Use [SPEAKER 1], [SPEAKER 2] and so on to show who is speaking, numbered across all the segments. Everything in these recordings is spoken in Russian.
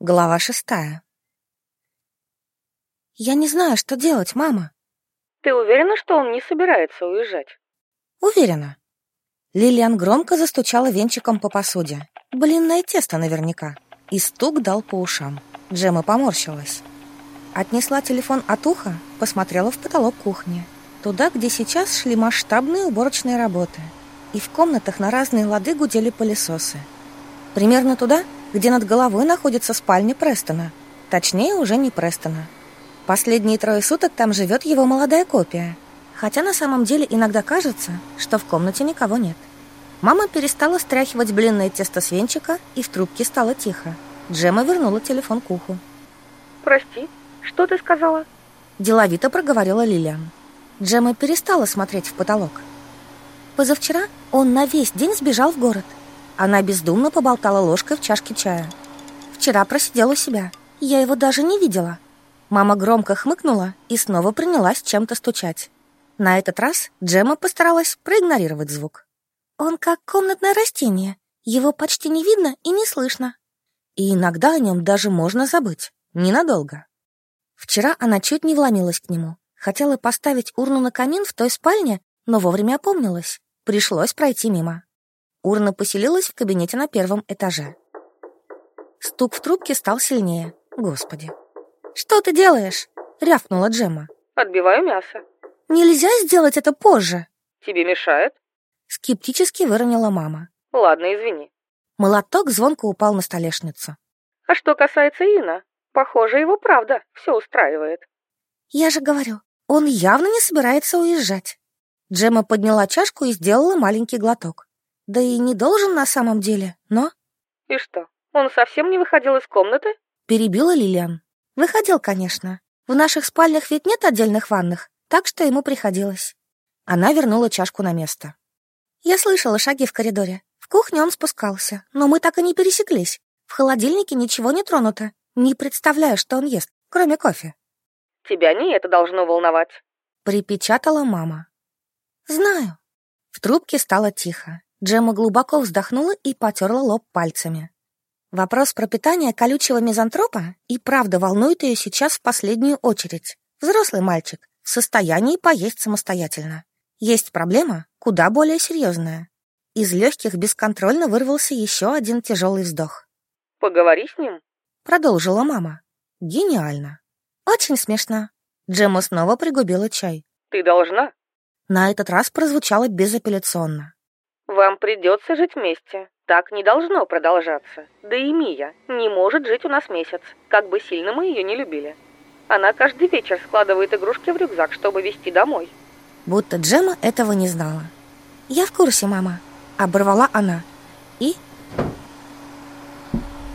[SPEAKER 1] Глава шестая. «Я не знаю, что делать, мама».
[SPEAKER 2] «Ты уверена, что он не собирается уезжать?»
[SPEAKER 1] «Уверена». Лилиан громко застучала венчиком по посуде. Блинное тесто наверняка. И стук дал по ушам. Джема поморщилась. Отнесла телефон от уха, посмотрела в потолок кухни. Туда, где сейчас шли масштабные уборочные работы. И в комнатах на разные лады гудели пылесосы. Примерно туда, где над головой находится спальня Престона. Точнее, уже не Престона. Последние трое суток там живет его молодая копия. Хотя на самом деле иногда кажется, что в комнате никого нет. Мама перестала стряхивать блинное тесто с венчика, и в трубке стало тихо. Джема вернула телефон к уху.
[SPEAKER 2] «Прости, что ты сказала?»
[SPEAKER 1] Деловито проговорила Лилиан. Джема перестала смотреть в потолок. Позавчера он на весь день сбежал в город. Она бездумно поболтала ложкой в чашке чая. Вчера просидел у себя. Я его даже не видела. Мама громко хмыкнула и снова принялась чем-то стучать. На этот раз Джема постаралась проигнорировать звук. Он как комнатное растение. Его почти не видно и не слышно. И иногда о нем даже можно забыть. Ненадолго. Вчера она чуть не вломилась к нему. Хотела поставить урну на камин в той спальне, но вовремя опомнилась. Пришлось пройти мимо. Урна поселилась в кабинете на первом этаже. Стук в трубке стал сильнее. Господи. «Что ты делаешь?» — рявкнула Джемма.
[SPEAKER 2] «Отбиваю мясо».
[SPEAKER 1] «Нельзя сделать это позже?»
[SPEAKER 2] «Тебе мешает?»
[SPEAKER 1] Скептически выронила мама.
[SPEAKER 2] «Ладно, извини».
[SPEAKER 1] Молоток звонко упал на столешницу.
[SPEAKER 2] «А что касается Ина, похоже, его правда все устраивает».
[SPEAKER 1] «Я же говорю, он явно не собирается уезжать». Джемма подняла чашку и сделала маленький глоток. Да и не должен на самом деле, но...
[SPEAKER 2] И что, он совсем не выходил из комнаты?
[SPEAKER 1] Перебила Лилиан. Выходил, конечно. В наших спальнях ведь нет отдельных ванных, так что ему приходилось. Она вернула чашку на место. Я слышала шаги в коридоре. В кухне он спускался, но мы так и не пересеклись. В холодильнике ничего не тронуто. Не представляю, что он ест, кроме кофе.
[SPEAKER 2] Тебя не это должно волновать.
[SPEAKER 1] Припечатала мама. Знаю. В трубке стало тихо. Джемма глубоко вздохнула и потерла лоб пальцами. Вопрос про питание колючего мизантропа и правда волнует ее сейчас в последнюю очередь. Взрослый мальчик в состоянии поесть самостоятельно. Есть проблема куда более серьезная. Из легких бесконтрольно вырвался еще один тяжелый вздох.
[SPEAKER 2] «Поговори с ним», —
[SPEAKER 1] продолжила мама. «Гениально. Очень смешно». Джемма снова пригубила чай.
[SPEAKER 2] «Ты должна».
[SPEAKER 1] На этот раз прозвучало безапелляционно.
[SPEAKER 2] Вам придется жить вместе. Так не должно продолжаться. Да и Мия не может жить у нас месяц, как бы сильно мы ее не любили. Она каждый вечер складывает игрушки в рюкзак, чтобы везти домой.
[SPEAKER 1] Будто Джема этого не знала. «Я в курсе, мама», — оборвала она. И...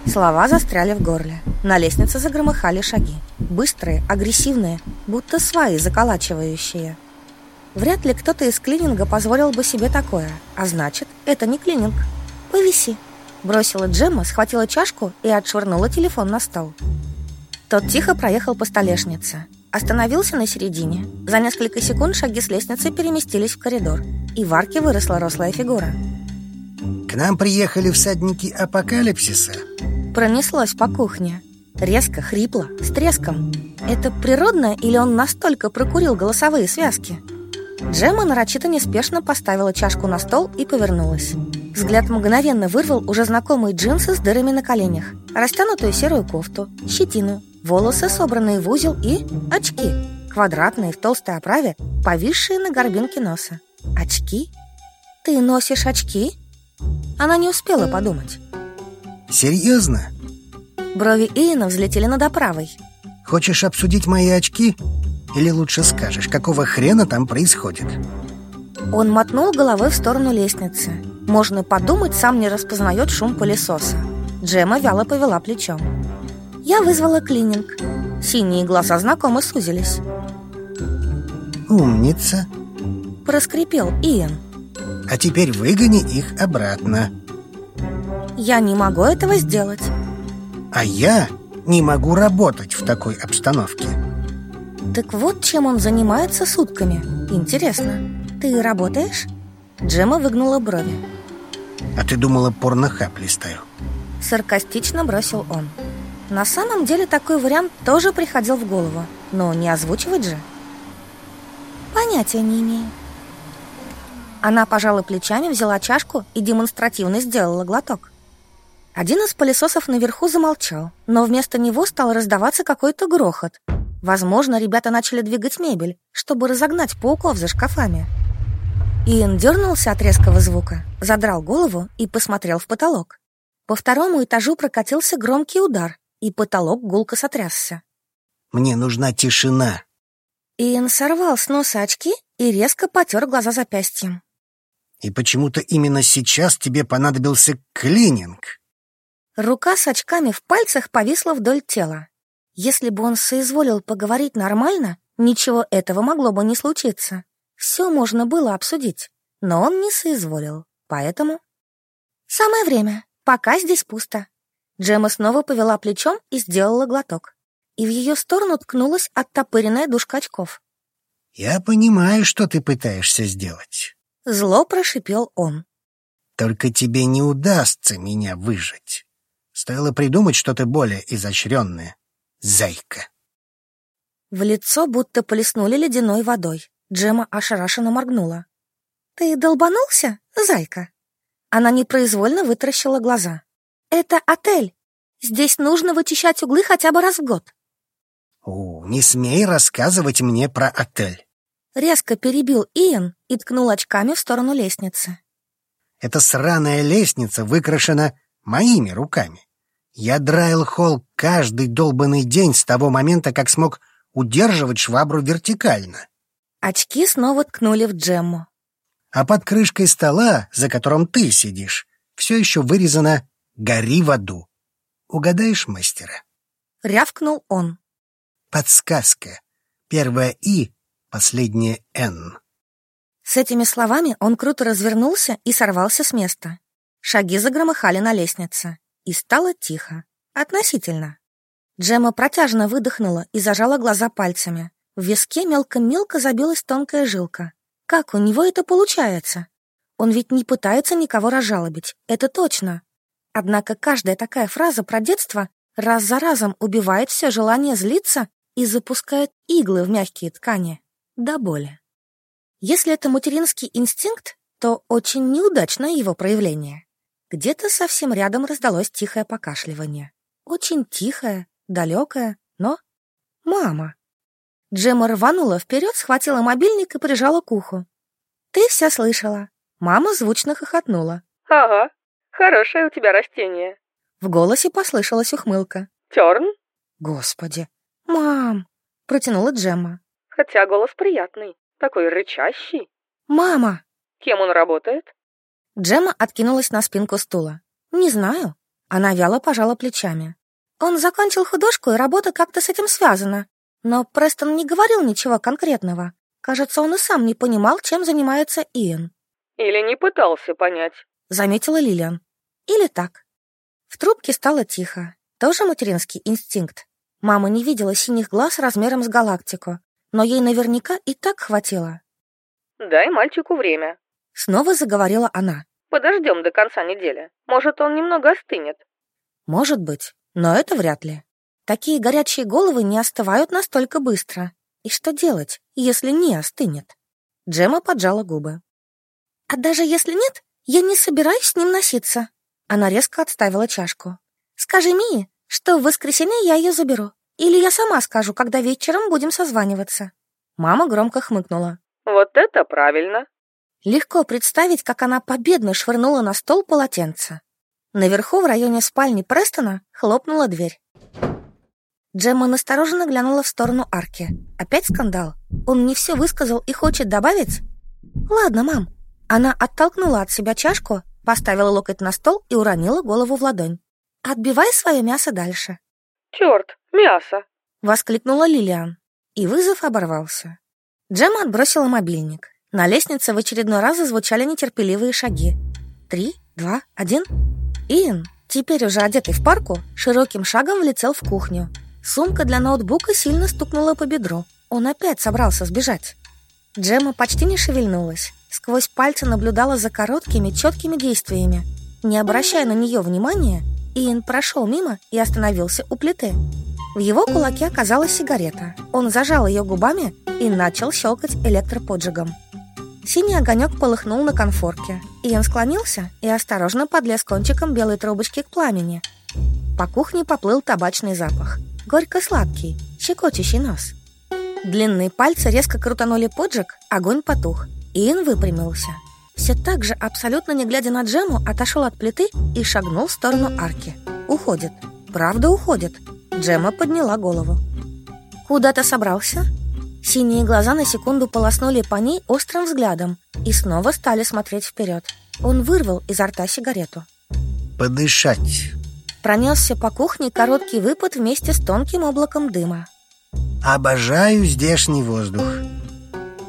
[SPEAKER 1] Слова застряли в горле. На лестнице загромыхали шаги. Быстрые, агрессивные, будто сваи заколачивающие. Вряд ли кто-то из клининга позволил бы себе такое. А значит, это не клининг. Повиси. Бросила Джемма, схватила чашку и отшвырнула телефон на стол. Тот тихо проехал по столешнице. Остановился на середине. За несколько секунд шаги с лестницы переместились в коридор. И в арке выросла рослая фигура.
[SPEAKER 3] «К нам приехали всадники апокалипсиса».
[SPEAKER 1] Пронеслось по кухне. Резко, хрипло, с треском. Это природно или он настолько прокурил голосовые связки? Джема нарочито неспешно поставила чашку на стол и повернулась. Взгляд мгновенно вырвал уже знакомые джинсы с дырами на коленях, растянутую серую кофту, щетину, волосы, собранные в узел и очки, квадратные в толстой оправе, повисшие на горбинке носа. Очки? Ты носишь очки? Она не успела подумать.
[SPEAKER 3] Серьезно?
[SPEAKER 1] Брови Иена взлетели над оправой.
[SPEAKER 3] Хочешь обсудить мои очки? Или лучше скажешь, какого хрена там происходит?
[SPEAKER 1] Он мотнул головой в сторону лестницы. Можно подумать, сам не распознает шум пылесоса. Джема вяло повела плечом. Я вызвала клининг. Синие глаза знакомо сузились.
[SPEAKER 3] Умница.
[SPEAKER 1] Проскрипел Иэн.
[SPEAKER 3] А теперь выгони их обратно.
[SPEAKER 1] Я не могу этого сделать.
[SPEAKER 3] А я не могу работать в такой обстановке.
[SPEAKER 1] Так вот, чем он занимается сутками. Интересно, ты работаешь? Джема выгнула брови.
[SPEAKER 3] А ты думала, порнохаб листаю?
[SPEAKER 1] Саркастично бросил он. На самом деле такой вариант тоже приходил в голову, но не озвучивать же. Понятия не имею. Она пожала плечами, взяла чашку и демонстративно сделала глоток. Один из пылесосов наверху замолчал, но вместо него стал раздаваться какой-то грохот. Возможно, ребята начали двигать мебель, чтобы разогнать пауков за шкафами. Иэн дернулся от резкого звука, задрал голову и посмотрел в потолок. По второму этажу прокатился громкий удар, и потолок гулко сотрясся.
[SPEAKER 3] «Мне нужна тишина».
[SPEAKER 1] Иэн сорвал с носа очки и резко потер глаза запястьем.
[SPEAKER 3] «И почему-то именно сейчас тебе понадобился клининг».
[SPEAKER 1] Рука с очками в пальцах повисла вдоль тела. Если бы он соизволил поговорить нормально, ничего этого могло бы не случиться. Все можно было обсудить, но он не соизволил, поэтому... Самое время, пока здесь пусто. Джема снова повела плечом и сделала глоток. И в ее сторону ткнулась оттопыренная дужка очков.
[SPEAKER 3] «Я понимаю, что ты пытаешься сделать».
[SPEAKER 1] Зло прошипел он.
[SPEAKER 3] «Только тебе не удастся меня выжить. Стоило придумать что-то более изощренное. Зайка».
[SPEAKER 1] В лицо будто полеснули ледяной водой. Джема ошарашенно моргнула. «Ты долбанулся, зайка?» Она непроизвольно вытаращила глаза. «Это отель. Здесь нужно вычищать углы хотя бы раз в год».
[SPEAKER 3] «О, не смей рассказывать мне про отель».
[SPEAKER 1] Резко перебил Иэн и ткнул очками в сторону лестницы.
[SPEAKER 3] «Эта сраная лестница выкрашена моими руками. Я драил холл каждый долбанный день с того момента, как смог удерживать швабру вертикально.
[SPEAKER 1] Очки снова ткнули в Джемму.
[SPEAKER 3] А под крышкой стола, за которым ты сидишь, все еще вырезано «Гори в аду». Угадаешь мастера?
[SPEAKER 1] Рявкнул он.
[SPEAKER 3] Подсказка. Первое «и», последнее «н».
[SPEAKER 1] С этими словами он круто развернулся и сорвался с места. Шаги загромыхали на лестнице. И стало тихо. Относительно. Джема протяжно выдохнула и зажала глаза пальцами. В виске мелко-мелко забилась тонкая жилка. Как у него это получается? Он ведь не пытается никого разжалобить, это точно. Однако каждая такая фраза про детство раз за разом убивает все желание злиться и запускает иглы в мягкие ткани. До боли. Если это материнский инстинкт, то очень неудачное его проявление. Где-то совсем рядом раздалось тихое покашливание. Очень тихое, далекое, но... Мама. Джема рванула вперед, схватила мобильник и прижала к уху. «Ты все слышала». Мама звучно хохотнула.
[SPEAKER 2] «Ага, хорошее у тебя растение».
[SPEAKER 1] В голосе послышалась ухмылка.
[SPEAKER 2] «Терн?»
[SPEAKER 1] «Господи! Мам!» — протянула Джемма.
[SPEAKER 2] «Хотя голос приятный, такой рычащий».
[SPEAKER 1] «Мама!»
[SPEAKER 2] «Кем он работает?»
[SPEAKER 1] Джемма откинулась на спинку стула. «Не знаю». Она вяло пожала плечами. «Он закончил художку, и работа как-то с этим связана. Но Престон не говорил ничего конкретного. Кажется, он и сам не понимал, чем занимается Иэн.
[SPEAKER 2] «Или не пытался понять», —
[SPEAKER 1] заметила Лилиан. «Или так». В трубке стало тихо. Тоже материнский инстинкт. Мама не видела синих глаз размером с галактику, но ей наверняка и так хватило.
[SPEAKER 2] «Дай мальчику время», —
[SPEAKER 1] снова заговорила она.
[SPEAKER 2] «Подождем до конца недели. Может, он немного остынет».
[SPEAKER 1] «Может быть, но это вряд ли». Такие горячие головы не остывают настолько быстро. И что делать, если не остынет? Джема поджала губы. А даже если нет, я не собираюсь с ним носиться. Она резко отставила чашку. Скажи Мии, что в воскресенье я ее заберу. Или я сама скажу, когда вечером будем созваниваться. Мама громко хмыкнула.
[SPEAKER 2] Вот это правильно.
[SPEAKER 1] Легко представить, как она победно швырнула на стол полотенце. Наверху, в районе спальни Престона, хлопнула дверь. Джемма настороженно глянула в сторону арки. Опять скандал? Он не все высказал и хочет добавить? Ладно, мам. Она оттолкнула от себя чашку, поставила локоть на стол и уронила голову в ладонь. Отбивай свое мясо дальше.
[SPEAKER 2] Черт, мясо!
[SPEAKER 1] Воскликнула Лилиан. И вызов оборвался. Джемма отбросила мобильник. На лестнице в очередной раз зазвучали нетерпеливые шаги. Три, два, один. Иэн, теперь уже одетый в парку, широким шагом влетел в кухню. Сумка для ноутбука сильно стукнула по бедру. Он опять собрался сбежать. Джема почти не шевельнулась. Сквозь пальцы наблюдала за короткими, четкими действиями. Не обращая на нее внимания, Иэн прошел мимо и остановился у плиты. В его кулаке оказалась сигарета. Он зажал ее губами и начал щелкать электроподжигом. Синий огонек полыхнул на конфорке. Иэн склонился и осторожно подлез кончиком белой трубочки к пламени. По кухне поплыл табачный запах. Горько-сладкий, щекочущий нос. Длинные пальцы резко крутанули поджиг, огонь потух. Иэн выпрямился. Все так же, абсолютно не глядя на Джему, отошел от плиты и шагнул в сторону арки. Уходит. Правда уходит. Джема подняла голову. «Куда ты собрался?» Синие глаза на секунду полоснули по ней острым взглядом и снова стали смотреть вперед. Он вырвал изо рта сигарету.
[SPEAKER 3] «Подышать!»
[SPEAKER 1] Пронесся по кухне короткий выпад вместе с тонким облаком дыма.
[SPEAKER 3] «Обожаю здешний воздух!»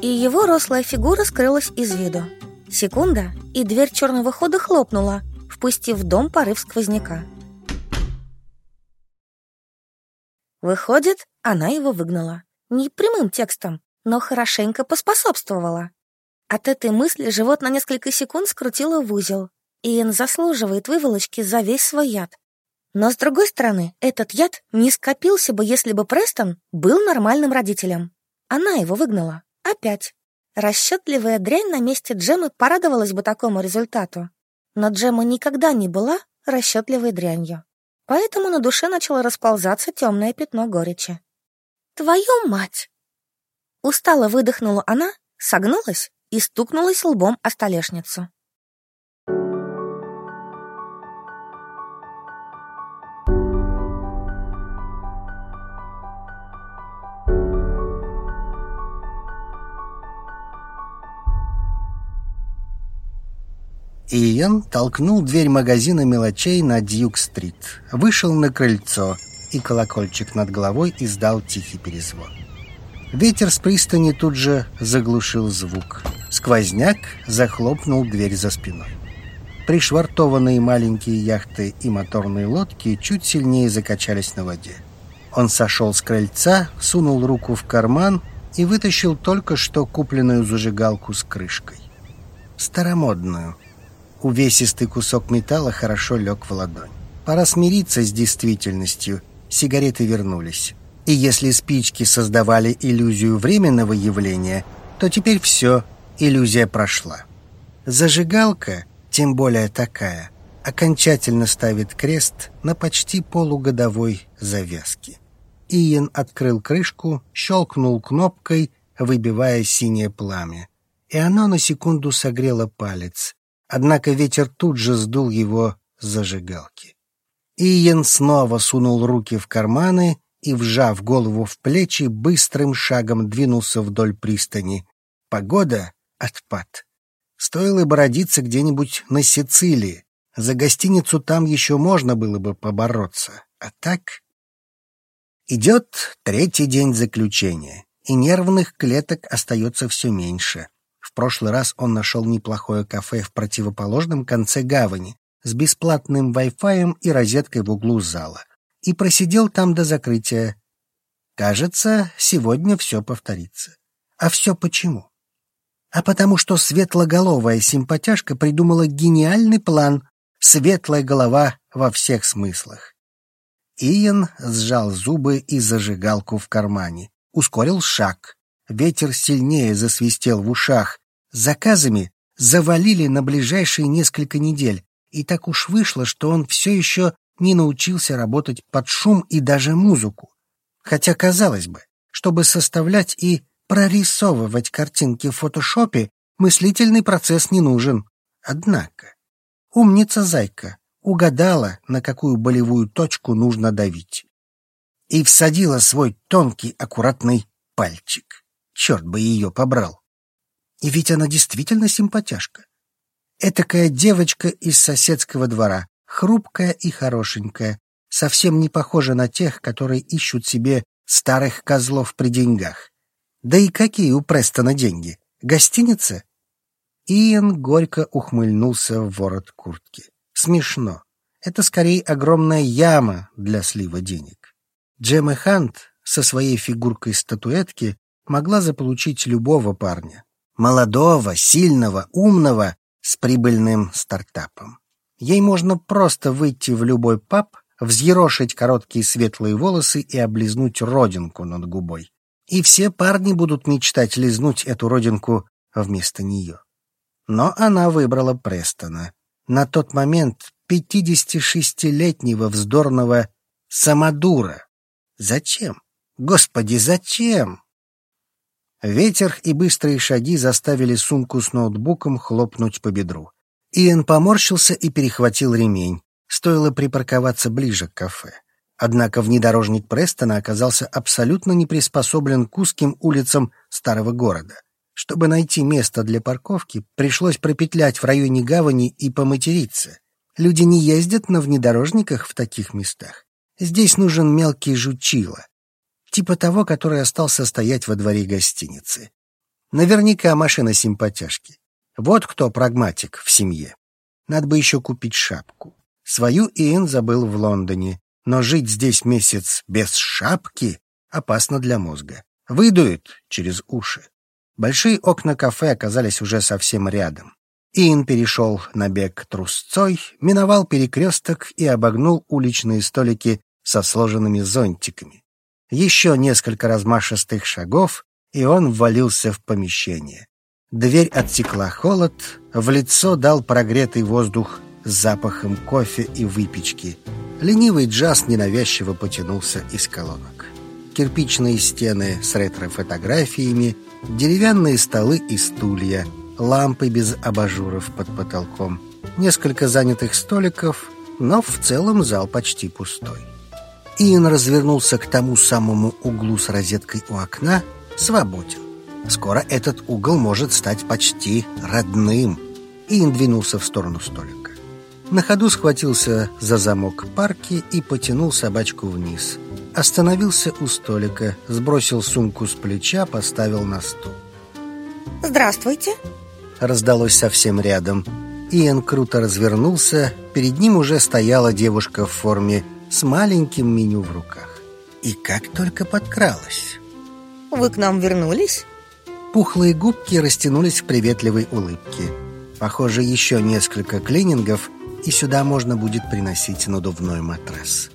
[SPEAKER 1] И его рослая фигура скрылась из виду. Секунда, и дверь черного хода хлопнула, впустив в дом порыв сквозняка. Выходит, она его выгнала. Не прямым текстом, но хорошенько поспособствовала. От этой мысли живот на несколько секунд скрутило в узел. Иэн заслуживает выволочки за весь свой яд. Но, с другой стороны, этот яд не скопился бы, если бы Престон был нормальным родителем. Она его выгнала. Опять. Расчетливая дрянь на месте Джемы порадовалась бы такому результату. Но Джема никогда не была расчетливой дрянью. Поэтому на душе начало расползаться темное пятно горечи. «Твою мать!» Устало выдохнула она, согнулась и стукнулась лбом о столешницу.
[SPEAKER 3] Иэн толкнул дверь магазина мелочей на Дьюк-стрит, вышел на крыльцо, и колокольчик над головой издал тихий перезвон. Ветер с пристани тут же заглушил звук. Сквозняк захлопнул дверь за спиной. Пришвартованные маленькие яхты и моторные лодки чуть сильнее закачались на воде. Он сошел с крыльца, сунул руку в карман и вытащил только что купленную зажигалку с крышкой. Старомодную, Увесистый кусок металла хорошо лег в ладонь. Пора смириться с действительностью. Сигареты вернулись. И если спички создавали иллюзию временного явления, то теперь все, иллюзия прошла. Зажигалка, тем более такая, окончательно ставит крест на почти полугодовой завязке. Иен открыл крышку, щелкнул кнопкой, выбивая синее пламя. И оно на секунду согрело палец, Однако ветер тут же сдул его с зажигалки. Иен снова сунул руки в карманы и, вжав голову в плечи, быстрым шагом двинулся вдоль пристани. Погода — отпад. Стоило бы родиться где-нибудь на Сицилии. За гостиницу там еще можно было бы побороться. А так... Идет третий день заключения, и нервных клеток остается все меньше прошлый раз он нашел неплохое кафе в противоположном конце гавани с бесплатным Wi-Fi и розеткой в углу зала и просидел там до закрытия. Кажется, сегодня все повторится. А все почему? А потому что светлоголовая симпатяшка придумала гениальный план «Светлая голова во всех смыслах». Иен сжал зубы и зажигалку в кармане, ускорил шаг. Ветер сильнее засвистел в ушах, заказами завалили на ближайшие несколько недель, и так уж вышло, что он все еще не научился работать под шум и даже музыку. Хотя, казалось бы, чтобы составлять и прорисовывать картинки в фотошопе, мыслительный процесс не нужен. Однако, умница зайка угадала, на какую болевую точку нужно давить. И всадила свой тонкий, аккуратный пальчик. Черт бы ее побрал. И ведь она действительно симпатяшка. Этакая девочка из соседского двора, хрупкая и хорошенькая, совсем не похожа на тех, которые ищут себе старых козлов при деньгах. Да и какие у Престона деньги? Гостиница? Иэн горько ухмыльнулся в ворот куртки. Смешно. Это скорее огромная яма для слива денег. Джемма Хант со своей фигуркой статуэтки могла заполучить любого парня молодого, сильного, умного, с прибыльным стартапом. Ей можно просто выйти в любой паб, взъерошить короткие светлые волосы и облизнуть родинку над губой. И все парни будут мечтать лизнуть эту родинку вместо нее. Но она выбрала Престона. На тот момент 56-летнего вздорного самодура. Зачем? Господи, зачем? Ветер и быстрые шаги заставили сумку с ноутбуком хлопнуть по бедру. Иэн поморщился и перехватил ремень. Стоило припарковаться ближе к кафе. Однако внедорожник Престона оказался абсолютно не приспособлен к узким улицам старого города. Чтобы найти место для парковки, пришлось пропетлять в районе гавани и поматериться. Люди не ездят на внедорожниках в таких местах. Здесь нужен мелкий жучило, типа того, который остался стоять во дворе гостиницы. Наверняка машина симпатяшки. Вот кто прагматик в семье. Надо бы еще купить шапку. Свою Иэн забыл в Лондоне, но жить здесь месяц без шапки опасно для мозга. Выдует через уши. Большие окна кафе оказались уже совсем рядом. Иэн перешел на бег трусцой, миновал перекресток и обогнул уличные столики со сложенными зонтиками. Еще несколько размашистых шагов, и он ввалился в помещение. Дверь отсекла холод, в лицо дал прогретый воздух с запахом кофе и выпечки. Ленивый джаз ненавязчиво потянулся из колонок. Кирпичные стены с ретро-фотографиями, деревянные столы и стулья, лампы без абажуров под потолком, несколько занятых столиков, но в целом зал почти пустой. Иэн развернулся к тому самому углу с розеткой у окна, свободен. Скоро этот угол может стать почти родным. Иэн двинулся в сторону столика. На ходу схватился за замок парки и потянул собачку вниз. Остановился у столика, сбросил сумку с плеча, поставил на стол.
[SPEAKER 1] «Здравствуйте!»
[SPEAKER 3] Раздалось совсем рядом. Иэн круто развернулся, перед ним уже стояла девушка в форме с маленьким меню в руках. И как только подкралась.
[SPEAKER 1] «Вы к нам вернулись?»
[SPEAKER 3] Пухлые губки растянулись в приветливой улыбке. Похоже, еще несколько клинингов, и сюда можно будет приносить надувной матрас.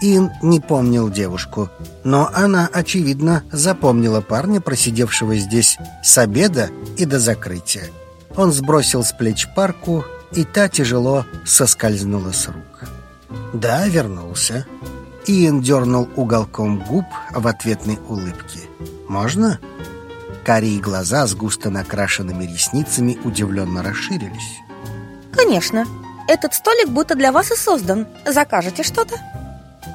[SPEAKER 3] Ин не помнил девушку, но она, очевидно, запомнила парня, просидевшего здесь с обеда и до закрытия. Он сбросил с плеч парку, и та тяжело соскользнула с рук. «Да, вернулся». Иэн дернул уголком губ в ответной улыбке. «Можно?» Карие глаза с густо накрашенными ресницами удивленно расширились.
[SPEAKER 1] «Конечно. Этот столик будто для вас и создан. Закажете что-то?»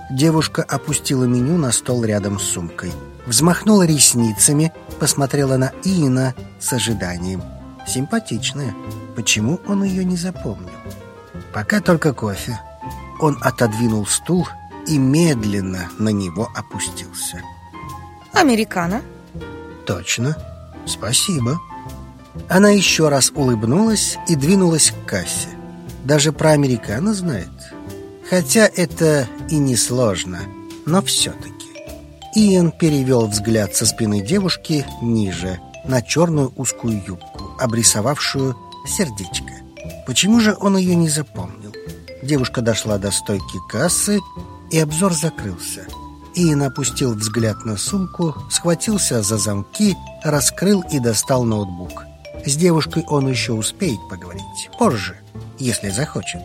[SPEAKER 3] Девушка опустила меню на стол рядом с сумкой. Взмахнула ресницами, посмотрела на Иена с ожиданием. Симпатичная. Почему он ее не запомнил? Пока только кофе. Он отодвинул стул и медленно на него опустился.
[SPEAKER 1] «Американо?»
[SPEAKER 3] «Точно. Спасибо». Она еще раз улыбнулась и двинулась к кассе. Даже про американо знает. Хотя это и не сложно, но все-таки. Иэн перевел взгляд со спины девушки ниже, на черную узкую юбку, обрисовавшую сердечко. Почему же он ее не запомнил? Девушка дошла до стойки кассы, и обзор закрылся. Иэн опустил взгляд на сумку, схватился за замки, раскрыл и достал ноутбук. С девушкой он еще успеет поговорить. Позже, если захочет.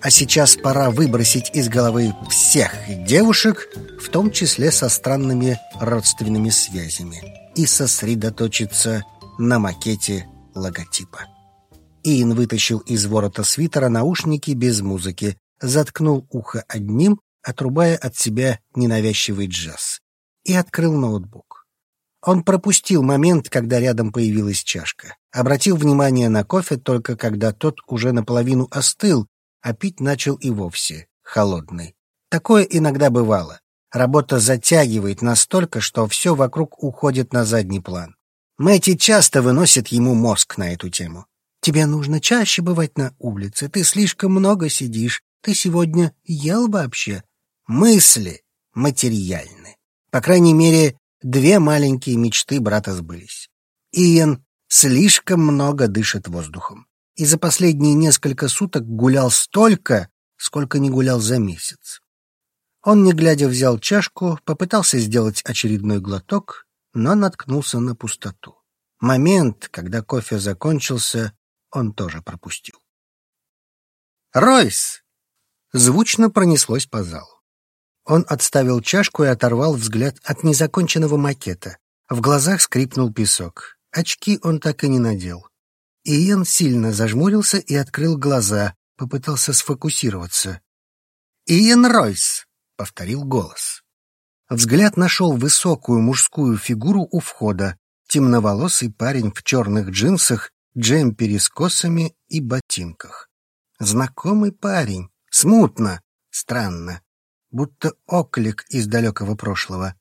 [SPEAKER 3] А сейчас пора выбросить из головы всех девушек, в том числе со странными родственными связями, и сосредоточиться на макете логотипа. Иэн вытащил из ворота свитера наушники без музыки, заткнул ухо одним, отрубая от себя ненавязчивый джаз, и открыл ноутбук. Он пропустил момент, когда рядом появилась чашка. Обратил внимание на кофе только когда тот уже наполовину остыл, а пить начал и вовсе холодный. Такое иногда бывало. Работа затягивает настолько, что все вокруг уходит на задний план. Мэти часто выносит ему мозг на эту тему. «Тебе нужно чаще бывать на улице, ты слишком много сидишь, ты сегодня ел вообще?» Мысли материальны. По крайней мере, две маленькие мечты брата сбылись. Иен слишком много дышит воздухом. и за последние несколько суток гулял столько, сколько не гулял за месяц. Он, не глядя, взял чашку, попытался сделать очередной глоток, но наткнулся на пустоту. Момент, когда кофе закончился, он тоже пропустил. «Ройс!» Звучно пронеслось по залу. Он отставил чашку и оторвал взгляд от незаконченного макета. В глазах скрипнул песок. Очки он так и не надел. Иен сильно зажмурился и открыл глаза, попытался сфокусироваться. «Иен Ройс!» — повторил голос. Взгляд нашел высокую мужскую фигуру у входа, темноволосый парень в черных джинсах, джемпере с косами и ботинках. Знакомый парень, смутно, странно, будто оклик из далекого прошлого.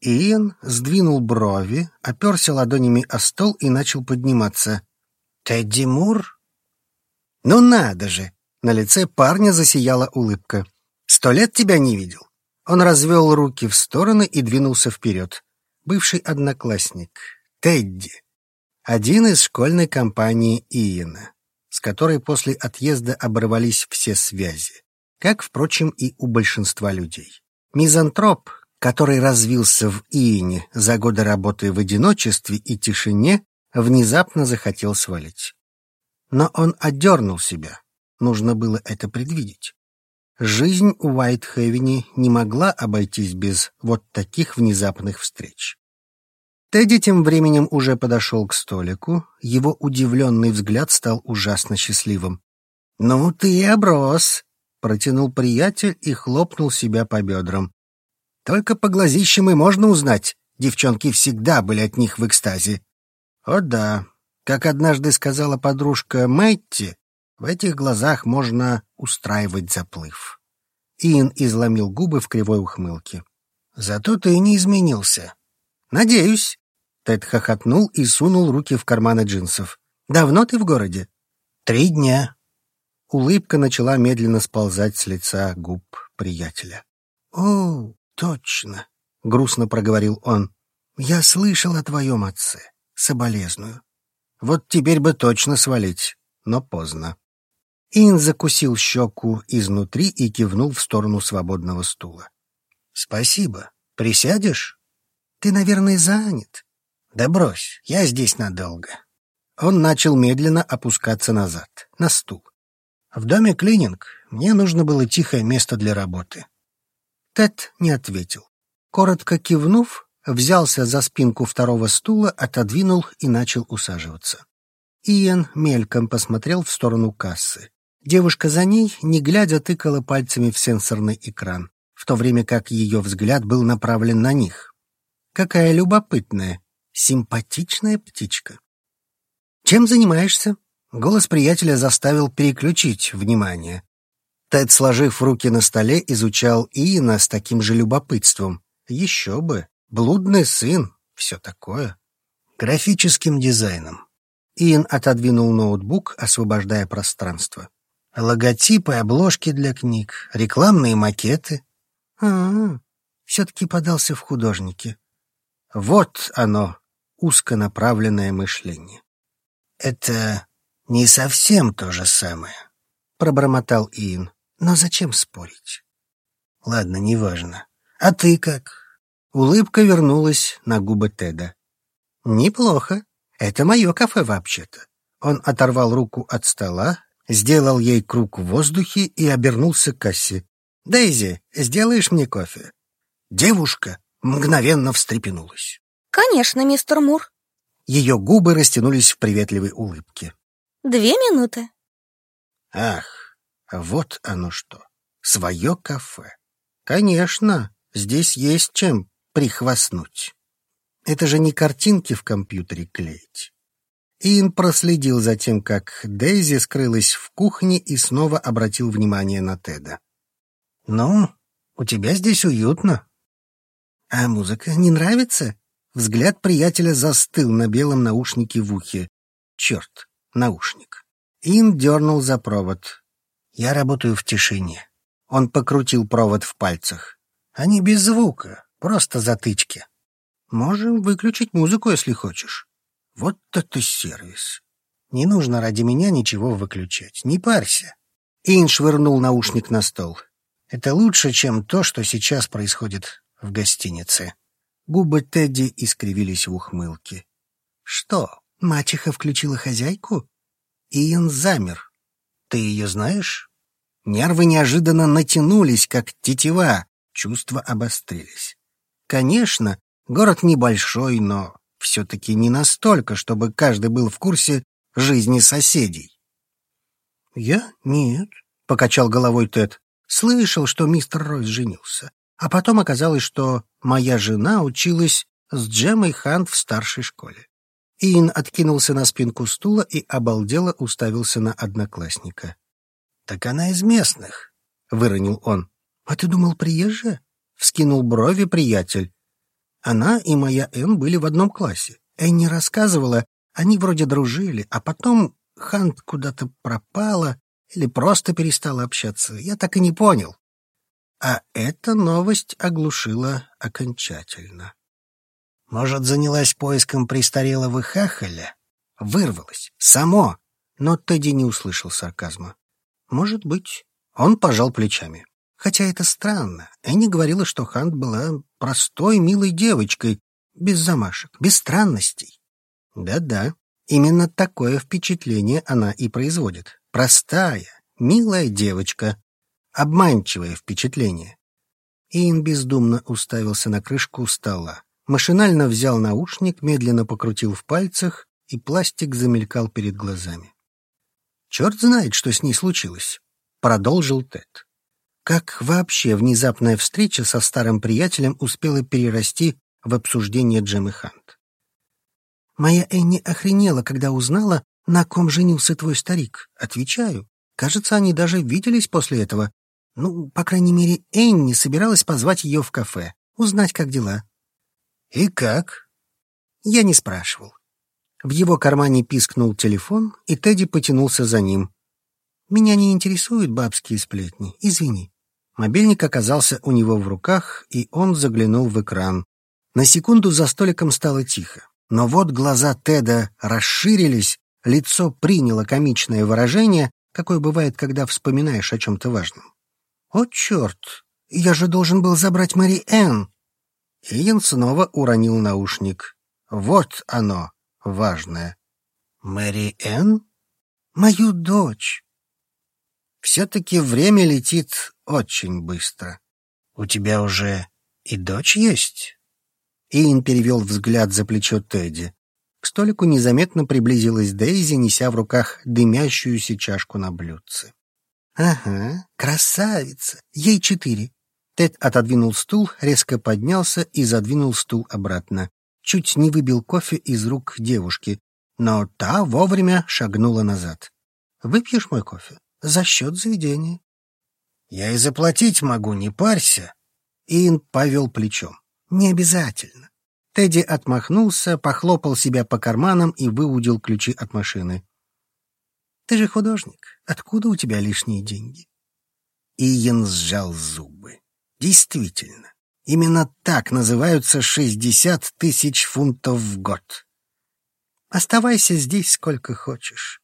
[SPEAKER 3] Иэн сдвинул брови, оперся ладонями о стол и начал подниматься. «Тедди Мур?» «Ну надо же!» На лице парня засияла улыбка. «Сто лет тебя не видел». Он развел руки в стороны и двинулся вперед. Бывший одноклассник, Тедди. Один из школьной компании Иена, с которой после отъезда оборвались все связи, как, впрочем, и у большинства людей. Мизантроп, который развился в Иене за годы работы в одиночестве и тишине, внезапно захотел свалить. Но он отдернул себя. Нужно было это предвидеть. Жизнь у Уайт-Хевени не могла обойтись без вот таких внезапных встреч. Тедди тем временем уже подошел к столику, его удивленный взгляд стал ужасно счастливым. «Ну ты и оброс!» — протянул приятель и хлопнул себя по бедрам. «Только по глазищам и можно узнать, девчонки всегда были от них в экстазе». «О да, как однажды сказала подружка Мэтти, в этих глазах можно устраивать заплыв. Иэн изломил губы в кривой ухмылке. Зато ты не изменился. Надеюсь. Тед хохотнул и сунул руки в карманы джинсов. Давно ты в городе? Три дня. Улыбка начала медленно сползать с лица губ приятеля. «О, точно!» — грустно проговорил он. «Я слышал о твоем отце. Соболезную. Вот теперь бы точно свалить, но поздно». Ин закусил щеку изнутри и кивнул в сторону свободного стула. «Спасибо. Присядешь? Ты, наверное, занят. Да брось, я здесь надолго». Он начал медленно опускаться назад, на стул. В доме клининг, мне нужно было тихое место для работы. Тед не ответил. Коротко кивнув, взялся за спинку второго стула, отодвинул и начал усаживаться. Иэн мельком посмотрел в сторону кассы. Девушка за ней, не глядя, тыкала пальцами в сенсорный экран, в то время как ее взгляд был направлен на них. Какая любопытная, симпатичная птичка. «Чем занимаешься?» Голос приятеля заставил переключить внимание. Тед, сложив руки на столе, изучал Иена с таким же любопытством. Еще бы, блудный сын, все такое. Графическим дизайном. Иен отодвинул ноутбук, освобождая пространство. Логотипы, обложки для книг, рекламные макеты. А, -а, -а все-таки подался в художники. Вот оно, узконаправленное мышление. Это не совсем то же самое, пробормотал Иин. Но зачем спорить? Ладно, неважно. А ты как? Улыбка вернулась на губы Теда. Неплохо. Это мое кафе вообще-то. Он оторвал руку от стола, сделал ей круг в воздухе и обернулся к кассе. «Дейзи, сделаешь мне кофе?» Девушка мгновенно встрепенулась.
[SPEAKER 1] «Конечно, мистер Мур».
[SPEAKER 3] Ее губы растянулись в приветливой улыбке.
[SPEAKER 1] «Две минуты».
[SPEAKER 3] «Ах, вот оно что, свое кафе. Конечно, здесь есть чем прихвастнуть. Это же не картинки в компьютере клеить. Иэн проследил за тем, как Дейзи скрылась в кухне и снова обратил внимание на Теда. «Ну, у тебя здесь уютно». «А музыка не нравится?» Взгляд приятеля застыл на белом наушнике в ухе. «Черт, наушник». Ин дернул за провод. «Я работаю в тишине». Он покрутил провод в пальцах. «Они без звука, просто затычки. Можем выключить музыку, если хочешь». Вот это сервис. Не нужно ради меня ничего выключать. Не парься. Ин швырнул наушник на стол. Это лучше, чем то, что сейчас происходит в гостинице. Губы Тедди искривились в ухмылке. Что, мачеха включила хозяйку? Иэн замер. Ты ее знаешь? Нервы неожиданно натянулись, как тетива, чувства обострились. Конечно, город небольшой, но все-таки не настолько, чтобы каждый был в курсе жизни соседей. «Я? Нет», — покачал головой Тед. «Слышал, что мистер Ройс женился. А потом оказалось, что моя жена училась с Джемой Хант в старшей школе». Иэн откинулся на спинку стула и обалдело уставился на одноклассника. «Так она из местных», — выронил он. «А ты думал, приезжая?» — вскинул брови приятель. Она и моя Энн были в одном классе. Энни рассказывала, они вроде дружили, а потом Хант куда-то пропала или просто перестала общаться. Я так и не понял. А эта новость оглушила окончательно. Может, занялась поиском престарелого хахаля? Вырвалась. Само. Но Тедди не услышал сарказма. Может быть. Он пожал плечами. Хотя это странно. Энни говорила, что Хант была простой, милой девочкой, без замашек, без странностей. Да-да, именно такое впечатление она и производит. Простая, милая девочка. Обманчивое впечатление. Иэн бездумно уставился на крышку стола. Машинально взял наушник, медленно покрутил в пальцах, и пластик замелькал перед глазами. «Черт знает, что с ней случилось», — продолжил Тед. Как вообще внезапная встреча со старым приятелем успела перерасти в обсуждение Джемы Хант? «Моя Энни охренела, когда узнала, на ком женился твой старик. Отвечаю. Кажется, они даже виделись после этого. Ну, по крайней мере, Энни собиралась позвать ее в кафе, узнать, как дела». «И как?» Я не спрашивал. В его кармане пискнул телефон, и Тедди потянулся за ним. «Меня не интересуют бабские сплетни, извини. Мобильник оказался у него в руках, и он заглянул в экран. На секунду за столиком стало тихо. Но вот глаза Теда расширились, лицо приняло комичное выражение, какое бывает, когда вспоминаешь о чем-то важном. «О, черт! Я же должен был забрать Мари Энн!» Иен снова уронил наушник. «Вот оно, важное!» «Мэри Энн?» «Мою дочь!» Все-таки время летит очень быстро. У тебя уже и дочь есть?» Иэн перевел взгляд за плечо Тедди. К столику незаметно приблизилась Дейзи, неся в руках дымящуюся чашку на блюдце. «Ага, красавица! Ей четыре!» Тед отодвинул стул, резко поднялся и задвинул стул обратно. Чуть не выбил кофе из рук девушки, но та вовремя шагнула назад. «Выпьешь мой кофе?» за счет заведения. Я и заплатить могу, не парься. Ин повел плечом. Не обязательно. Тедди отмахнулся, похлопал себя по карманам и выудил ключи от машины. Ты же художник. Откуда у тебя лишние деньги? Иен сжал зубы. Действительно, именно так называются шестьдесят тысяч фунтов в год. Оставайся здесь сколько хочешь.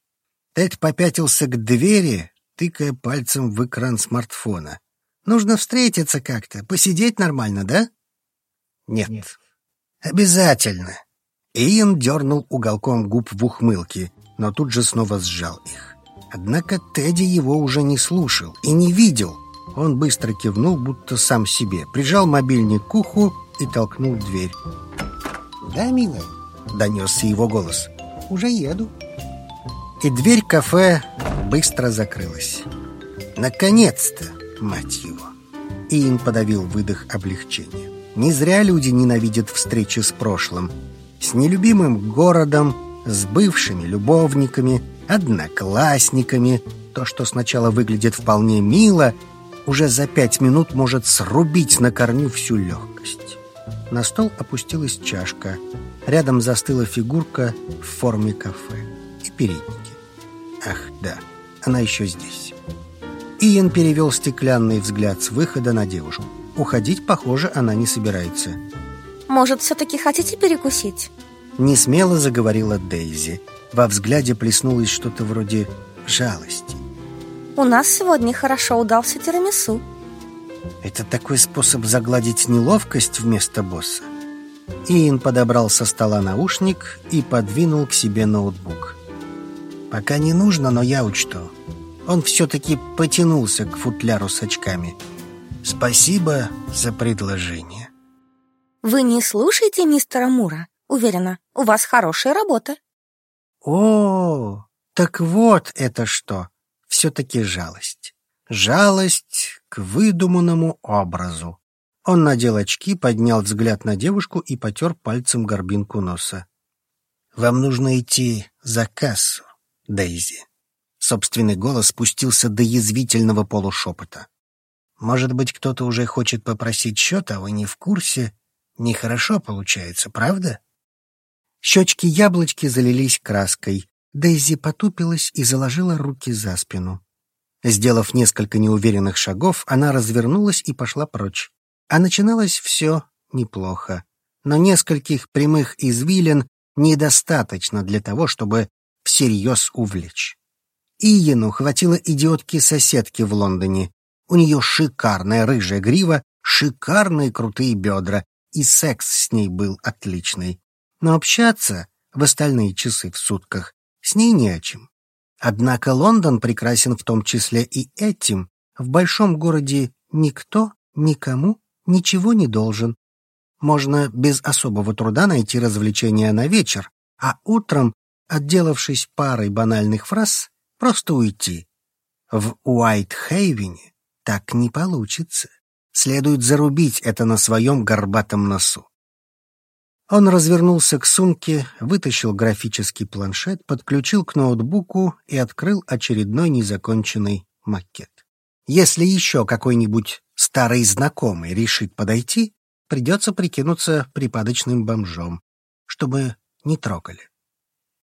[SPEAKER 3] Тед попятился к двери, тыкая пальцем в экран смартфона. «Нужно встретиться как-то, посидеть нормально, да?» «Нет». Нет. «Обязательно». Иэн дернул уголком губ в ухмылке, но тут же снова сжал их. Однако Тедди его уже не слушал и не видел. Он быстро кивнул, будто сам себе, прижал мобильник к уху и толкнул дверь. «Да, милая?» — донесся его голос. «Уже еду» и дверь кафе быстро закрылась. Наконец-то, мать его! Иэн подавил выдох облегчения. Не зря люди ненавидят встречи с прошлым. С нелюбимым городом, с бывшими любовниками, одноклассниками. То, что сначала выглядит вполне мило, уже за пять минут может срубить на корню всю легкость. На стол опустилась чашка. Рядом застыла фигурка в форме кафе и передник. Ах, да, она еще здесь. Иен перевел стеклянный взгляд с выхода на девушку. Уходить, похоже, она не собирается.
[SPEAKER 1] Может, все-таки хотите перекусить?
[SPEAKER 3] Не смело заговорила Дейзи. Во взгляде плеснулось что-то вроде жалости.
[SPEAKER 1] У нас сегодня хорошо удался тирамису.
[SPEAKER 3] Это такой способ загладить неловкость вместо босса. Иэн подобрал со стола наушник и подвинул к себе ноутбук. «Пока не нужно, но я учту». Он все-таки потянулся к футляру с очками. «Спасибо за предложение».
[SPEAKER 1] Вы не слушаете мистера Мура? Уверена, у вас хорошая работа.
[SPEAKER 3] О, так вот это что. Все-таки жалость. Жалость к выдуманному образу. Он надел очки, поднял взгляд на девушку и потер пальцем горбинку носа. «Вам нужно идти за кассу, Дейзи». Собственный голос спустился до язвительного полушепота. «Может быть, кто-то уже хочет попросить счет, а вы не в курсе? Нехорошо получается, правда?» Щечки яблочки залились краской. Дейзи потупилась и заложила руки за спину. Сделав несколько неуверенных шагов, она развернулась и пошла прочь. А начиналось все неплохо. Но нескольких прямых извилин недостаточно для того, чтобы всерьез увлечь. Иену хватило идиотки-соседки в Лондоне. У нее шикарная рыжая грива, шикарные крутые бедра, и секс с ней был отличный. Но общаться в остальные часы в сутках с ней не о чем. Однако Лондон прекрасен в том числе и этим. В большом городе никто никому ничего не должен. Можно без особого труда найти развлечения на вечер, а утром, отделавшись парой банальных фраз, просто уйти. В Уайт-Хейвене так не получится. Следует зарубить это на своем горбатом носу. Он развернулся к сумке, вытащил графический планшет, подключил к ноутбуку и открыл очередной незаконченный макет. Если еще какой-нибудь старый знакомый решит подойти, придется прикинуться припадочным бомжом, чтобы не трогали.